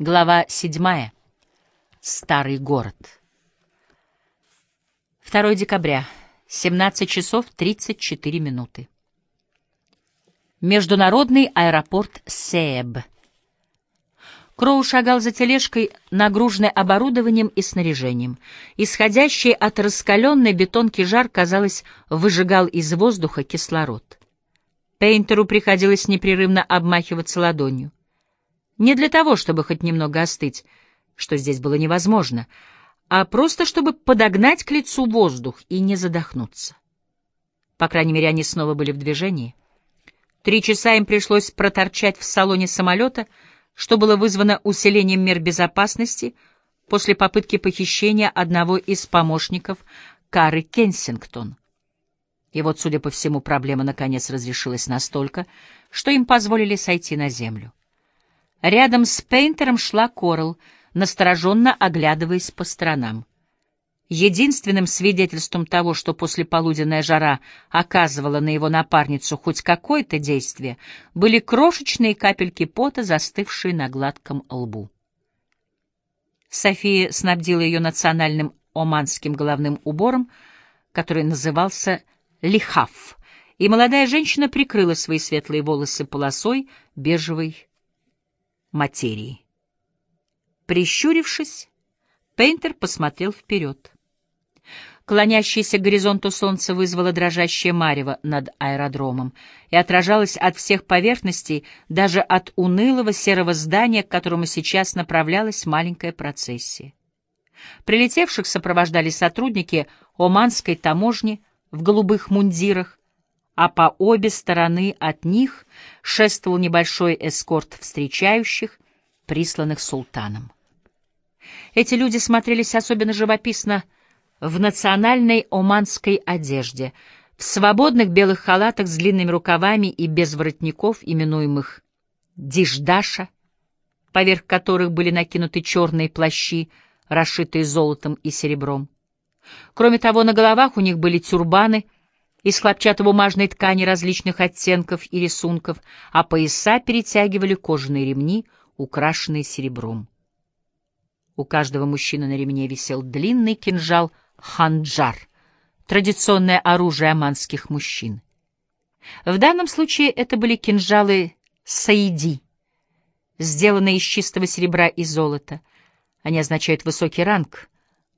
Глава седьмая. Старый город. 2 декабря, 17 часов 34 минуты. Международный аэропорт Себ. Кроу шагал за тележкой, нагруженной оборудованием и снаряжением. Исходящий от раскаленной бетонки жар, казалось, выжигал из воздуха кислород. Пейнтеру приходилось непрерывно обмахиваться ладонью. Не для того, чтобы хоть немного остыть, что здесь было невозможно, а просто чтобы подогнать к лицу воздух и не задохнуться. По крайней мере, они снова были в движении. Три часа им пришлось проторчать в салоне самолета, что было вызвано усилением мер безопасности после попытки похищения одного из помощников Кары Кенсингтон. И вот, судя по всему, проблема наконец разрешилась настолько, что им позволили сойти на землю. Рядом с Пейнтером шла Корл, настороженно оглядываясь по сторонам. Единственным свидетельством того, что послеполуденная жара оказывала на его напарницу хоть какое-то действие, были крошечные капельки пота, застывшие на гладком лбу. София снабдила ее национальным оманским головным убором, который назывался лихаф, и молодая женщина прикрыла свои светлые волосы полосой бежевой материи. Прищурившись, Пейнтер посмотрел вперед. Клонящееся к горизонту солнце вызвало дрожащее марево над аэродромом и отражалось от всех поверхностей, даже от унылого серого здания, к которому сейчас направлялась маленькая процессия. Прилетевших сопровождали сотрудники оманской таможни в голубых мундирах, а по обе стороны от них шествовал небольшой эскорт встречающих, присланных султаном. Эти люди смотрелись особенно живописно в национальной оманской одежде, в свободных белых халатах с длинными рукавами и без воротников, именуемых диждаша, поверх которых были накинуты черные плащи, расшитые золотом и серебром. Кроме того, на головах у них были тюрбаны — из хлопчатобумажной ткани различных оттенков и рисунков, а пояса перетягивали кожаные ремни, украшенные серебром. У каждого мужчины на ремне висел длинный кинжал ханджар, традиционное оружие аманских мужчин. В данном случае это были кинжалы саиди, сделанные из чистого серебра и золота. Они означают высокий ранг,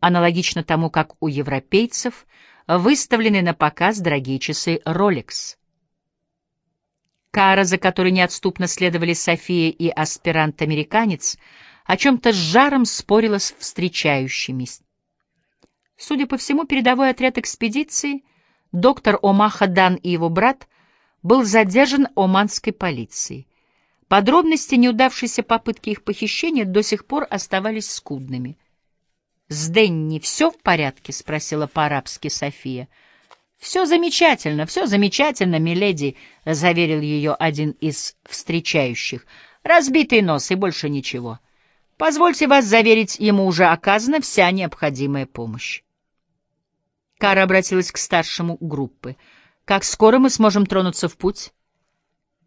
аналогично тому, как у европейцев — выставлены на показ дорогие часы Rolex. Кара, за которой неотступно следовали София и аспирант-американец, о чем-то с жаром спорила с встречающими. Судя по всему, передовой отряд экспедиции, доктор Омаха Дан и его брат, был задержан оманской полицией. Подробности неудавшейся попытки их похищения до сих пор оставались скудными — «С Денни все в порядке?» — спросила по-арабски София. «Все замечательно, все замечательно, миледи», — заверил ее один из встречающих. «Разбитый нос и больше ничего. Позвольте вас заверить, ему уже оказана вся необходимая помощь». Кара обратилась к старшему группы. «Как скоро мы сможем тронуться в путь?»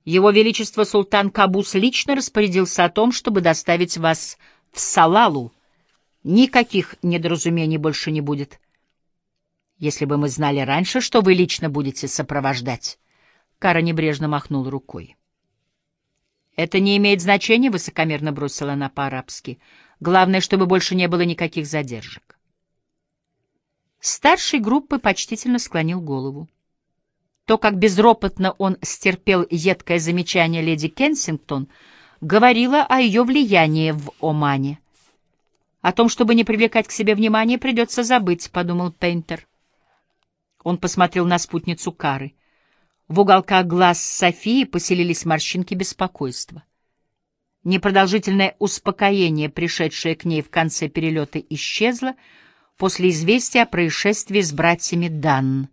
Его Величество Султан Кабус лично распорядился о том, чтобы доставить вас в Салалу, Никаких недоразумений больше не будет. Если бы мы знали раньше, что вы лично будете сопровождать. Кара небрежно махнул рукой. Это не имеет значения, высокомерно бросила она по-арабски. Главное, чтобы больше не было никаких задержек. Старший группы почтительно склонил голову. То, как безропотно он стерпел едкое замечание леди Кенсингтон, говорило о ее влиянии в Омане. О том, чтобы не привлекать к себе внимания, придется забыть, — подумал Пейнтер. Он посмотрел на спутницу Кары. В уголках глаз Софии поселились морщинки беспокойства. Непродолжительное успокоение, пришедшее к ней в конце перелета, исчезло после известия о происшествии с братьями Дан.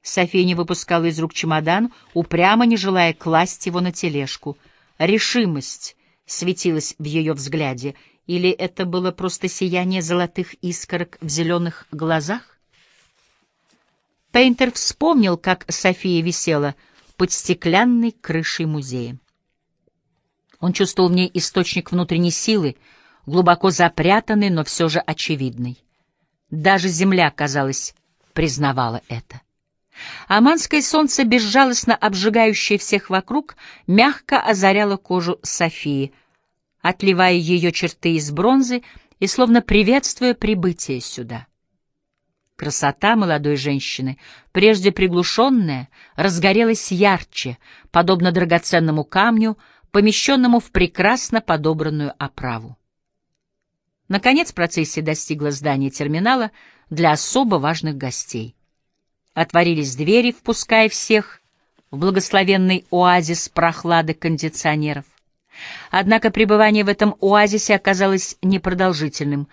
София не выпускала из рук чемодан, упрямо не желая класть его на тележку. Решимость светилась в ее взгляде — или это было просто сияние золотых искорок в зеленых глазах? Пейнтер вспомнил, как София висела под стеклянной крышей музея. Он чувствовал в ней источник внутренней силы, глубоко запрятанный, но все же очевидный. Даже земля, казалось, признавала это. Аманское солнце, безжалостно обжигающее всех вокруг, мягко озаряло кожу Софии, отливая ее черты из бронзы и словно приветствуя прибытие сюда. Красота молодой женщины, прежде приглушенная, разгорелась ярче, подобно драгоценному камню, помещенному в прекрасно подобранную оправу. Наконец процессия достигла здания терминала для особо важных гостей. Отворились двери, впуская всех в благословенный оазис прохлады кондиционеров. Однако пребывание в этом оазисе оказалось непродолжительным.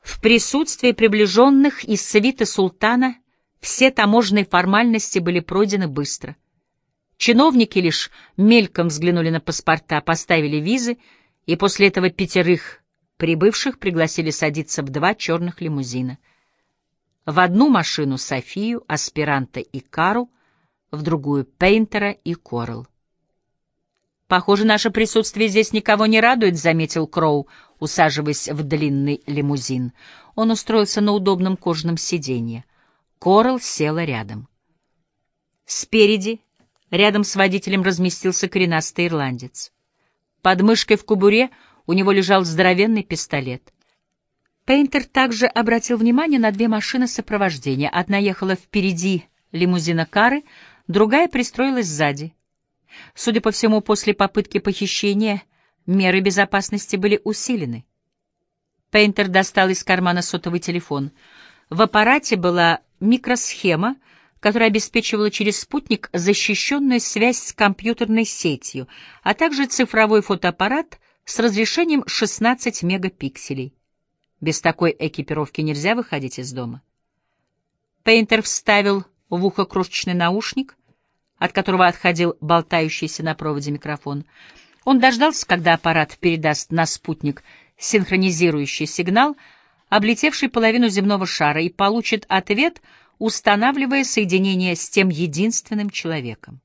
В присутствии приближенных из свиты султана все таможенные формальности были пройдены быстро. Чиновники лишь мельком взглянули на паспорта, поставили визы, и после этого пятерых прибывших пригласили садиться в два черных лимузина. В одну машину Софию, аспиранта и Кару, в другую — Пейнтера и Корл. «Похоже, наше присутствие здесь никого не радует», — заметил Кроу, усаживаясь в длинный лимузин. Он устроился на удобном кожаном сиденье. Корл села рядом. Спереди Рядом с водителем разместился коренастый ирландец. Под мышкой в кубуре у него лежал здоровенный пистолет. Пейнтер также обратил внимание на две машины сопровождения. Одна ехала впереди лимузина Кары, другая пристроилась сзади. Судя по всему, после попытки похищения меры безопасности были усилены. Пейнтер достал из кармана сотовый телефон. В аппарате была микросхема, которая обеспечивала через спутник защищенную связь с компьютерной сетью, а также цифровой фотоаппарат с разрешением 16 мегапикселей. Без такой экипировки нельзя выходить из дома. Пейнтер вставил в ухо крошечный наушник, от которого отходил болтающийся на проводе микрофон. Он дождался, когда аппарат передаст на спутник синхронизирующий сигнал, облетевший половину земного шара, и получит ответ — устанавливая соединение с тем единственным человеком.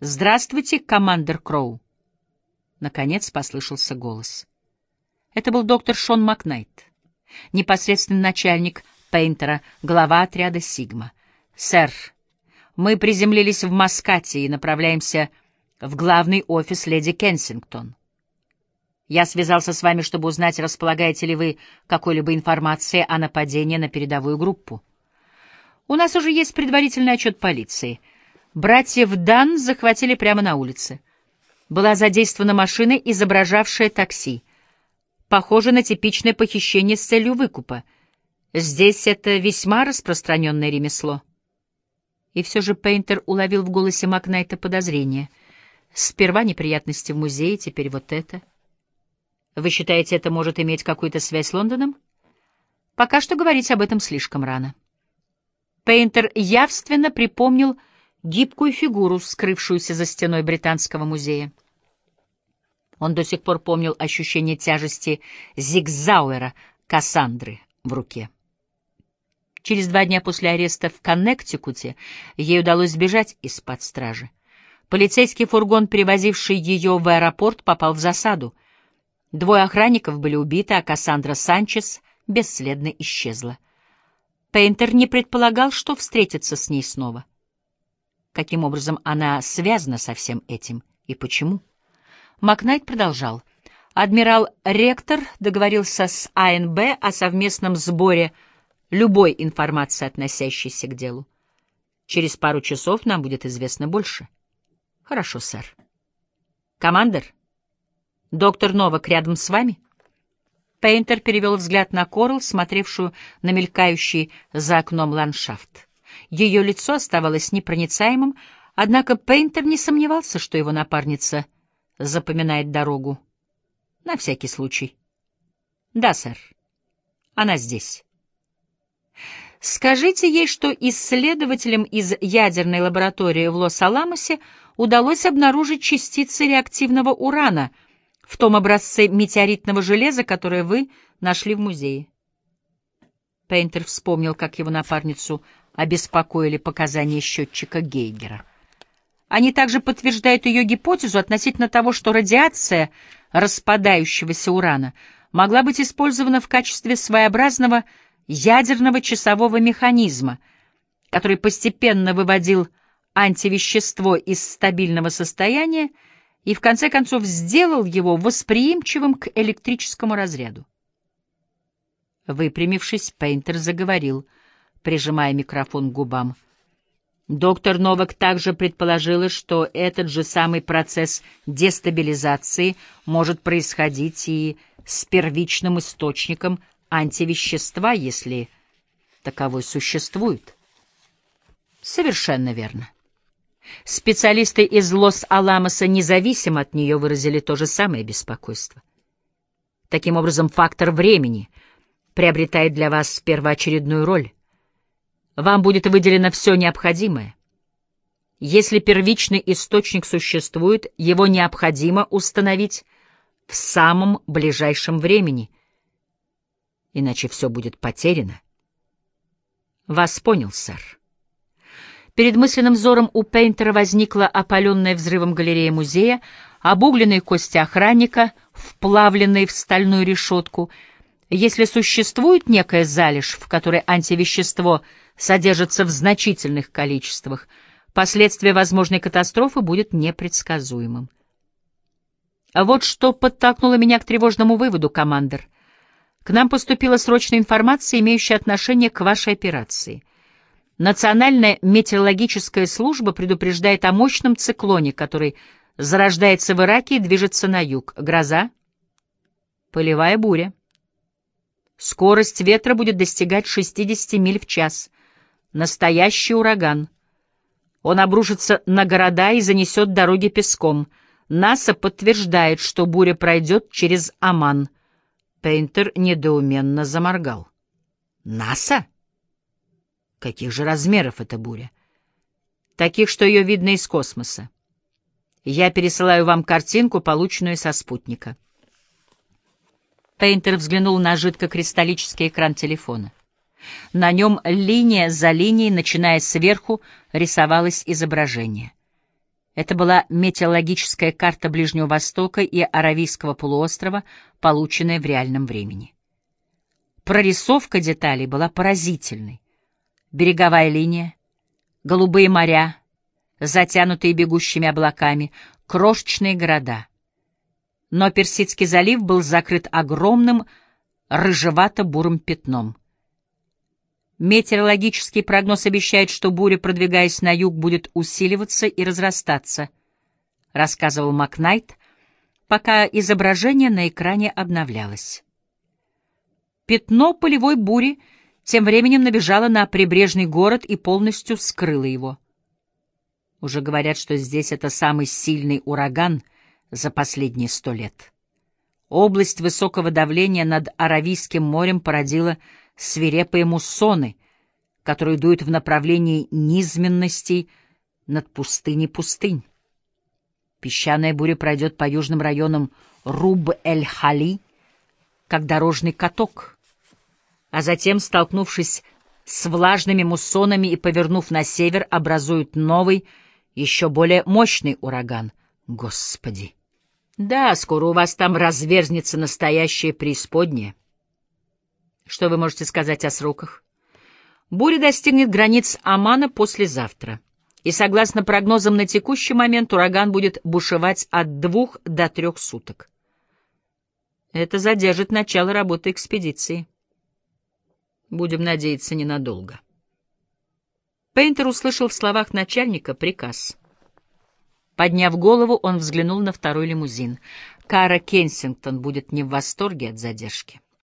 «Здравствуйте, командир Кроу!» Наконец послышался голос. Это был доктор Шон Макнайт, непосредственный начальник Пейнтера, глава отряда «Сигма». «Сэр, мы приземлились в Маскате и направляемся в главный офис леди Кенсингтон. Я связался с вами, чтобы узнать, располагаете ли вы какой-либо информацией о нападении на передовую группу. У нас уже есть предварительный отчет полиции. Братьев Дан захватили прямо на улице. Была задействована машина, изображавшая такси. Похоже на типичное похищение с целью выкупа. Здесь это весьма распространенное ремесло. И все же Пейнтер уловил в голосе Макнайта подозрение. Сперва неприятности в музее, теперь вот это. Вы считаете, это может иметь какую-то связь с Лондоном? Пока что говорить об этом слишком рано. Пейнтер явственно припомнил гибкую фигуру, скрывшуюся за стеной Британского музея. Он до сих пор помнил ощущение тяжести Зигзауэра, Кассандры, в руке. Через два дня после ареста в Коннектикуте ей удалось сбежать из-под стражи. Полицейский фургон, перевозивший ее в аэропорт, попал в засаду. Двое охранников были убиты, а Кассандра Санчес бесследно исчезла. Пейнтер не предполагал, что встретится с ней снова. Каким образом она связана со всем этим и почему? Макнайт продолжал. Адмирал Ректор договорился с АНБ о совместном сборе любой информации, относящейся к делу. Через пару часов нам будет известно больше. Хорошо, сэр. Командер, доктор Новак рядом с вами? — Пейнтер перевел взгляд на Корл, смотревшую на мелькающий за окном ландшафт. Ее лицо оставалось непроницаемым, однако Пейнтер не сомневался, что его напарница запоминает дорогу. На всякий случай. Да, сэр. Она здесь. Скажите ей, что исследователям из ядерной лаборатории в Лос-Аламосе удалось обнаружить частицы реактивного урана — в том образце метеоритного железа, которое вы нашли в музее. Пейнтер вспомнил, как его напарницу обеспокоили показания счетчика Гейгера. Они также подтверждают ее гипотезу относительно того, что радиация распадающегося урана могла быть использована в качестве своеобразного ядерного часового механизма, который постепенно выводил антивещество из стабильного состояния и в конце концов сделал его восприимчивым к электрическому разряду. Выпрямившись, Пейнтер заговорил, прижимая микрофон к губам. Доктор Новак также предположила, что этот же самый процесс дестабилизации может происходить и с первичным источником антивещества, если таковой существует. Совершенно верно. Специалисты из Лос-Аламоса независимо от нее выразили то же самое беспокойство. Таким образом, фактор времени приобретает для вас первоочередную роль. Вам будет выделено все необходимое. Если первичный источник существует, его необходимо установить в самом ближайшем времени, иначе все будет потеряно. Вас понял, сэр. Перед мысленным взором у Пейнтера возникла опаленная взрывом галерея музея, обугленные кости охранника, вплавленные в стальную решетку. Если существует некая залежь, в которой антивещество содержится в значительных количествах, последствия возможной катастрофы будет непредсказуемым. Вот что подтолкнуло меня к тревожному выводу, командир. К нам поступила срочная информация, имеющая отношение к вашей операции — Национальная метеорологическая служба предупреждает о мощном циклоне, который зарождается в Ираке и движется на юг. Гроза. Полевая буря. Скорость ветра будет достигать 60 миль в час. Настоящий ураган. Он обрушится на города и занесет дороги песком. НАСА подтверждает, что буря пройдет через Аман. Пейнтер недоуменно заморгал. «НАСА?» Каких же размеров эта буря? Таких, что ее видно из космоса. Я пересылаю вам картинку, полученную со спутника. Пейнтер взглянул на жидкокристаллический экран телефона. На нем линия за линией, начиная сверху, рисовалось изображение. Это была метеорологическая карта Ближнего Востока и Аравийского полуострова, полученная в реальном времени. Прорисовка деталей была поразительной береговая линия, голубые моря, затянутые бегущими облаками, крошечные города. Но Персидский залив был закрыт огромным рыжевато-бурым пятном. Метеорологический прогноз обещает, что буря, продвигаясь на юг, будет усиливаться и разрастаться, рассказывал Макнайт, пока изображение на экране обновлялось. Пятно полевой бури — тем временем набежала на прибрежный город и полностью скрыла его. Уже говорят, что здесь это самый сильный ураган за последние сто лет. Область высокого давления над Аравийским морем породила свирепые муссоны, которые дуют в направлении низменностей над пустыней пустынь. Песчаная буря пройдет по южным районам Руб-эль-Хали, как дорожный каток — а затем, столкнувшись с влажными муссонами и повернув на север, образуют новый, еще более мощный ураган. Господи! Да, скоро у вас там разверзнется настоящее преисподнее. Что вы можете сказать о сроках? Буря достигнет границ Омана послезавтра. И, согласно прогнозам на текущий момент, ураган будет бушевать от двух до трех суток. Это задержит начало работы экспедиции. Будем надеяться, ненадолго. Пейнтер услышал в словах начальника приказ. Подняв голову, он взглянул на второй лимузин. Кара Кенсингтон будет не в восторге от задержки.